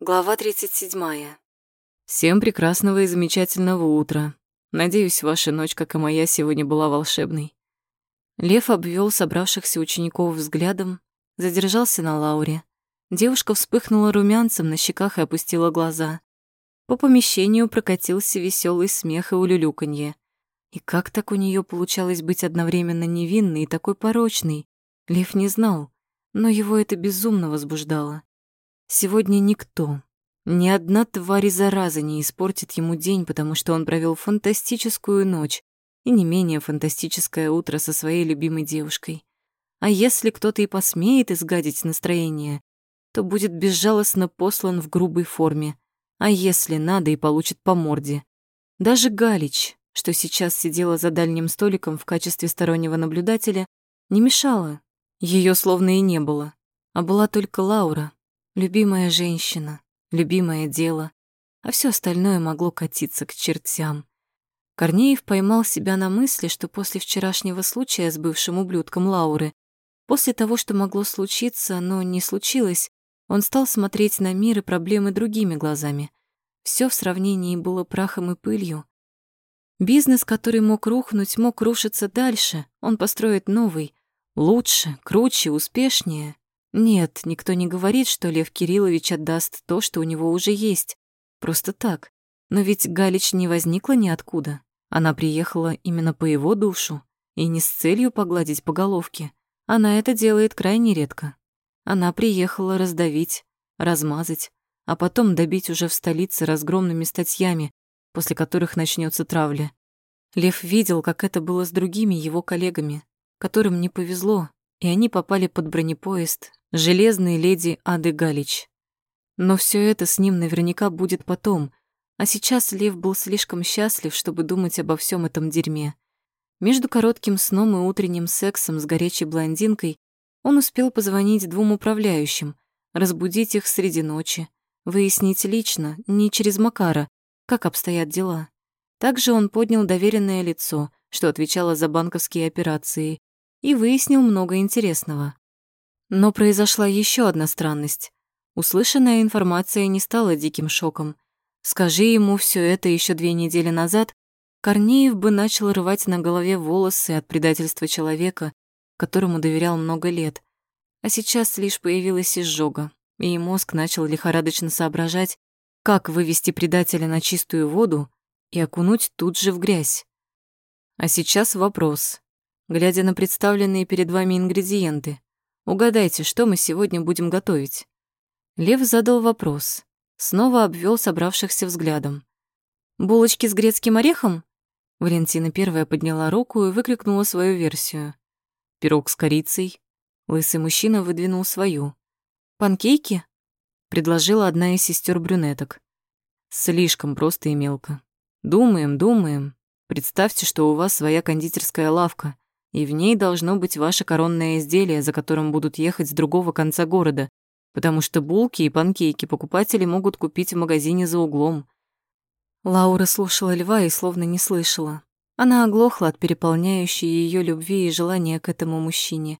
Глава 37. Всем прекрасного и замечательного утра. Надеюсь, ваша ночь, как и моя, сегодня была волшебной. Лев обвел собравшихся учеников взглядом, задержался на Лауре. Девушка вспыхнула румянцем на щеках и опустила глаза. По помещению прокатился веселый смех и улюлюканье. И как так у нее получалось быть одновременно невинной и такой порочной? Лев не знал, но его это безумно возбуждало. Сегодня никто, ни одна тварь и зараза не испортит ему день, потому что он провел фантастическую ночь и не менее фантастическое утро со своей любимой девушкой. А если кто-то и посмеет изгадить настроение, то будет безжалостно послан в грубой форме, а если надо, и получит по морде. Даже Галич, что сейчас сидела за дальним столиком в качестве стороннего наблюдателя, не мешала. Ее словно и не было, а была только Лаура, Любимая женщина, любимое дело, а все остальное могло катиться к чертям. Корнеев поймал себя на мысли, что после вчерашнего случая с бывшим ублюдком Лауры, после того, что могло случиться, но не случилось, он стал смотреть на мир и проблемы другими глазами. Все в сравнении было прахом и пылью. Бизнес, который мог рухнуть, мог рушиться дальше, он построит новый, лучше, круче, успешнее. Нет, никто не говорит, что Лев Кириллович отдаст то, что у него уже есть. Просто так. Но ведь Галич не возникла ниоткуда. Она приехала именно по его душу и не с целью погладить по головке. Она это делает крайне редко. Она приехала раздавить, размазать, а потом добить уже в столице разгромными статьями, после которых начнется травля. Лев видел, как это было с другими его коллегами, которым не повезло, и они попали под бронепоезд, железной леди Ады Галич. Но все это с ним наверняка будет потом, а сейчас Лев был слишком счастлив, чтобы думать обо всем этом дерьме. Между коротким сном и утренним сексом с горячей блондинкой он успел позвонить двум управляющим, разбудить их среди ночи, выяснить лично, не через Макара, как обстоят дела. Также он поднял доверенное лицо, что отвечало за банковские операции, и выяснил много интересного. Но произошла еще одна странность. Услышанная информация не стала диким шоком. Скажи ему все это еще две недели назад, Корнеев бы начал рвать на голове волосы от предательства человека, которому доверял много лет. А сейчас лишь появилась изжога, и мозг начал лихорадочно соображать, как вывести предателя на чистую воду и окунуть тут же в грязь. А сейчас вопрос. Глядя на представленные перед вами ингредиенты, Угадайте, что мы сегодня будем готовить?» Лев задал вопрос. Снова обвел собравшихся взглядом. «Булочки с грецким орехом?» Валентина первая подняла руку и выкрикнула свою версию. «Пирог с корицей». Лысый мужчина выдвинул свою. «Панкейки?» Предложила одна из сестер брюнеток. «Слишком просто и мелко. Думаем, думаем. Представьте, что у вас своя кондитерская лавка и в ней должно быть ваше коронное изделие, за которым будут ехать с другого конца города, потому что булки и панкейки покупатели могут купить в магазине за углом. Лаура слушала льва и словно не слышала. Она оглохла от переполняющей ее любви и желания к этому мужчине.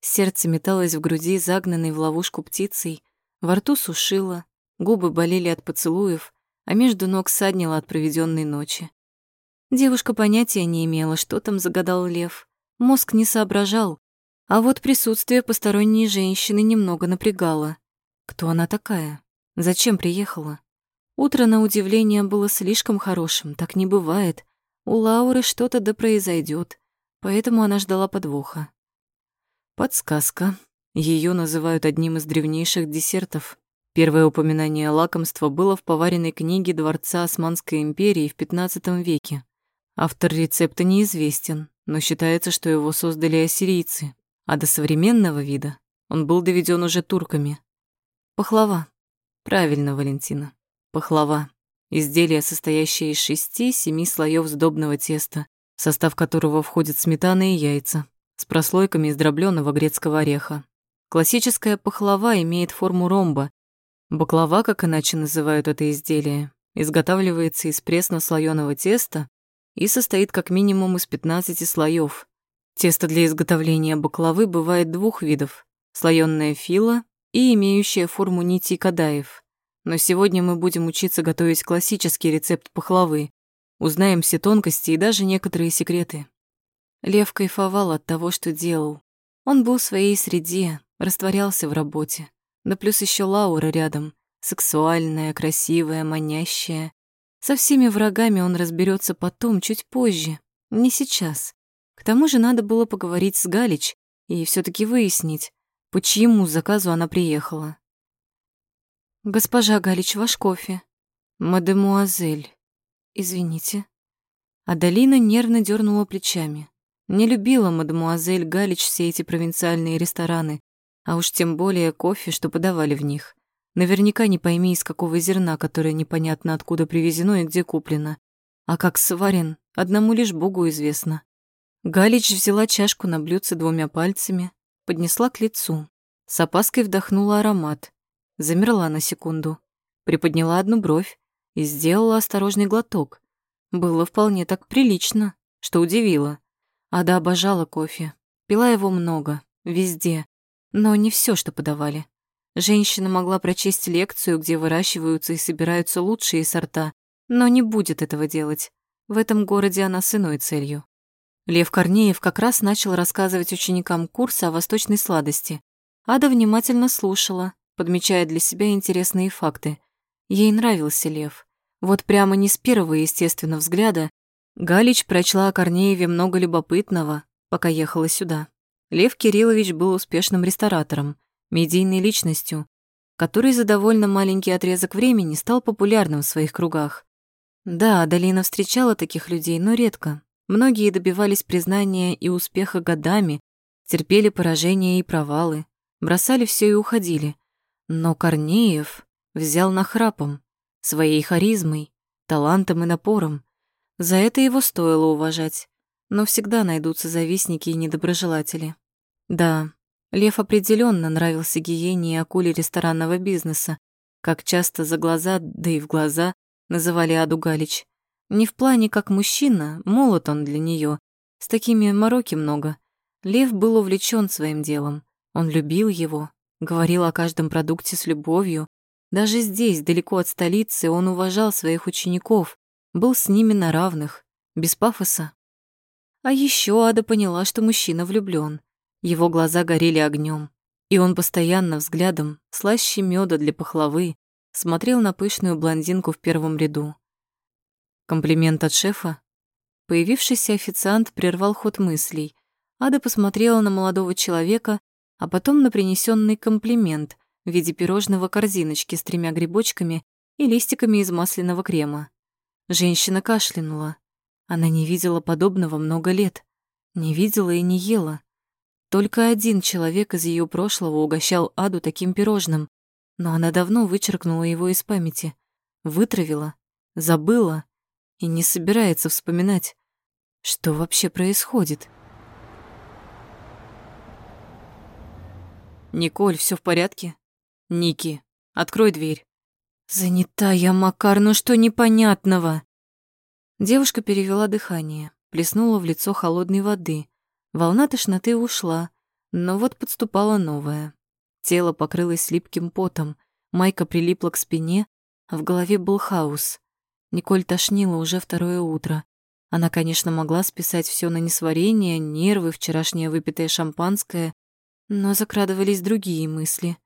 Сердце металось в груди, загнанной в ловушку птицей, во рту сушило, губы болели от поцелуев, а между ног саднило от проведенной ночи. Девушка понятия не имела, что там загадал лев. Мозг не соображал, а вот присутствие посторонней женщины немного напрягало. Кто она такая? Зачем приехала? Утро, на удивление, было слишком хорошим, так не бывает. У Лауры что-то да произойдет, поэтому она ждала подвоха. Подсказка. Ее называют одним из древнейших десертов. Первое упоминание лакомства было в поваренной книге Дворца Османской империи в XV веке. Автор рецепта неизвестен, но считается, что его создали ассирийцы, а до современного вида он был доведен уже турками. Пахлава. Правильно, Валентина. Пахлава. Изделие, состоящее из шести-семи слоев сдобного теста, в состав которого входит сметана и яйца, с прослойками из дроблёного грецкого ореха. Классическая пахлава имеет форму ромба. Баклава, как иначе называют это изделие, изготавливается из пресно-слоёного теста и состоит как минимум из 15 слоев. Тесто для изготовления баклавы бывает двух видов – слоёная фила и имеющая форму нитей кадаев. Но сегодня мы будем учиться готовить классический рецепт пахлавы. Узнаем все тонкости и даже некоторые секреты. Лев кайфовал от того, что делал. Он был в своей среде, растворялся в работе. Да плюс еще Лаура рядом. Сексуальная, красивая, манящая. Со всеми врагами он разберется потом, чуть позже. Не сейчас. К тому же надо было поговорить с Галич и все таки выяснить, по чьему заказу она приехала. «Госпожа Галич, ваш кофе». «Мадемуазель». «Извините». Адалина нервно дернула плечами. Не любила мадемуазель Галич все эти провинциальные рестораны, а уж тем более кофе, что подавали в них. Наверняка не пойми, из какого зерна, которое непонятно откуда привезено и где куплено. А как сварен, одному лишь Богу известно. Галич взяла чашку на блюдце двумя пальцами, поднесла к лицу. С опаской вдохнула аромат, замерла на секунду, приподняла одну бровь и сделала осторожный глоток. Было вполне так прилично, что удивило. Ада обожала кофе, пила его много, везде, но не все, что подавали. Женщина могла прочесть лекцию, где выращиваются и собираются лучшие сорта, но не будет этого делать. В этом городе она с иной целью. Лев Корнеев как раз начал рассказывать ученикам курса о восточной сладости. Ада внимательно слушала, подмечая для себя интересные факты. Ей нравился Лев. Вот прямо не с первого естественного взгляда Галич прочла о Корнееве много любопытного, пока ехала сюда. Лев Кириллович был успешным ресторатором, медийной личностью, который за довольно маленький отрезок времени стал популярным в своих кругах. Да, Адалина встречала таких людей, но редко. Многие добивались признания и успеха годами, терпели поражения и провалы, бросали все и уходили. Но Корнеев взял нахрапом, своей харизмой, талантом и напором. За это его стоило уважать, но всегда найдутся завистники и недоброжелатели. Да, Лев определенно нравился гиене и акуле ресторанного бизнеса, как часто за глаза, да и в глаза, называли Аду Галич. Не в плане как мужчина, молод он для нее, с такими мороки много. Лев был увлечен своим делом, он любил его, Говорил о каждом продукте с любовью. Даже здесь, далеко от столицы, он уважал своих учеников, был с ними на равных, без пафоса. А еще Ада поняла, что мужчина влюблён. Его глаза горели огнем, и он постоянно взглядом, слаще меда для пахлавы, смотрел на пышную блондинку в первом ряду. Комплимент от шефа? Появившийся официант прервал ход мыслей. Ада посмотрела на молодого человека а потом на принесенный комплимент в виде пирожного корзиночки с тремя грибочками и листиками из масляного крема. Женщина кашлянула. Она не видела подобного много лет. Не видела и не ела. Только один человек из ее прошлого угощал Аду таким пирожным, но она давно вычеркнула его из памяти, вытравила, забыла и не собирается вспоминать, что вообще происходит. «Николь, все в порядке?» «Ники, открой дверь». «Занята я, Макар, ну что непонятного?» Девушка перевела дыхание, плеснула в лицо холодной воды. Волна тошноты ушла, но вот подступала новая. Тело покрылось липким потом, майка прилипла к спине, в голове был хаос. Николь тошнила уже второе утро. Она, конечно, могла списать все на несварение, нервы, вчерашнее выпитое шампанское, но закрадывались другие мысли,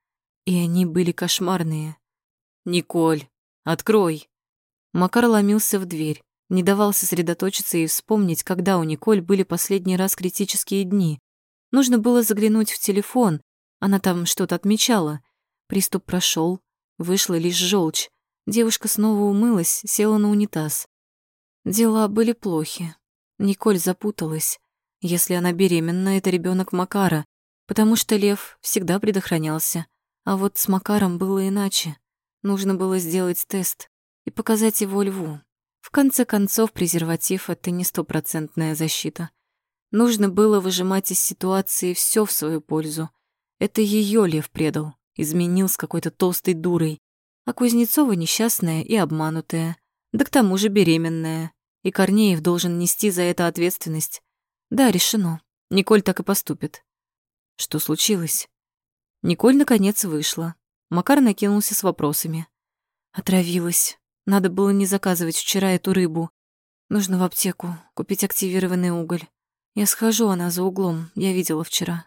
и они были кошмарные. «Николь, открой!» Макар ломился в дверь, не давал сосредоточиться и вспомнить, когда у Николь были последний раз критические дни. Нужно было заглянуть в телефон, она там что-то отмечала. Приступ прошел, вышла лишь желчь. Девушка снова умылась, села на унитаз. Дела были плохи. Николь запуталась. Если она беременна, это ребенок Макара, потому что Лев всегда предохранялся. А вот с Макаром было иначе. Нужно было сделать тест и показать его Льву. В конце концов, презерватив — это не стопроцентная защита. Нужно было выжимать из ситуации все в свою пользу. Это ее Лев предал, изменил с какой-то толстой дурой. А Кузнецова несчастная и обманутая. Да к тому же беременная. И Корнеев должен нести за это ответственность. Да, решено. Николь так и поступит. Что случилось? Николь наконец вышла. Макар накинулся с вопросами. Отравилась. Надо было не заказывать вчера эту рыбу. Нужно в аптеку купить активированный уголь. Я схожу, она за углом, я видела вчера.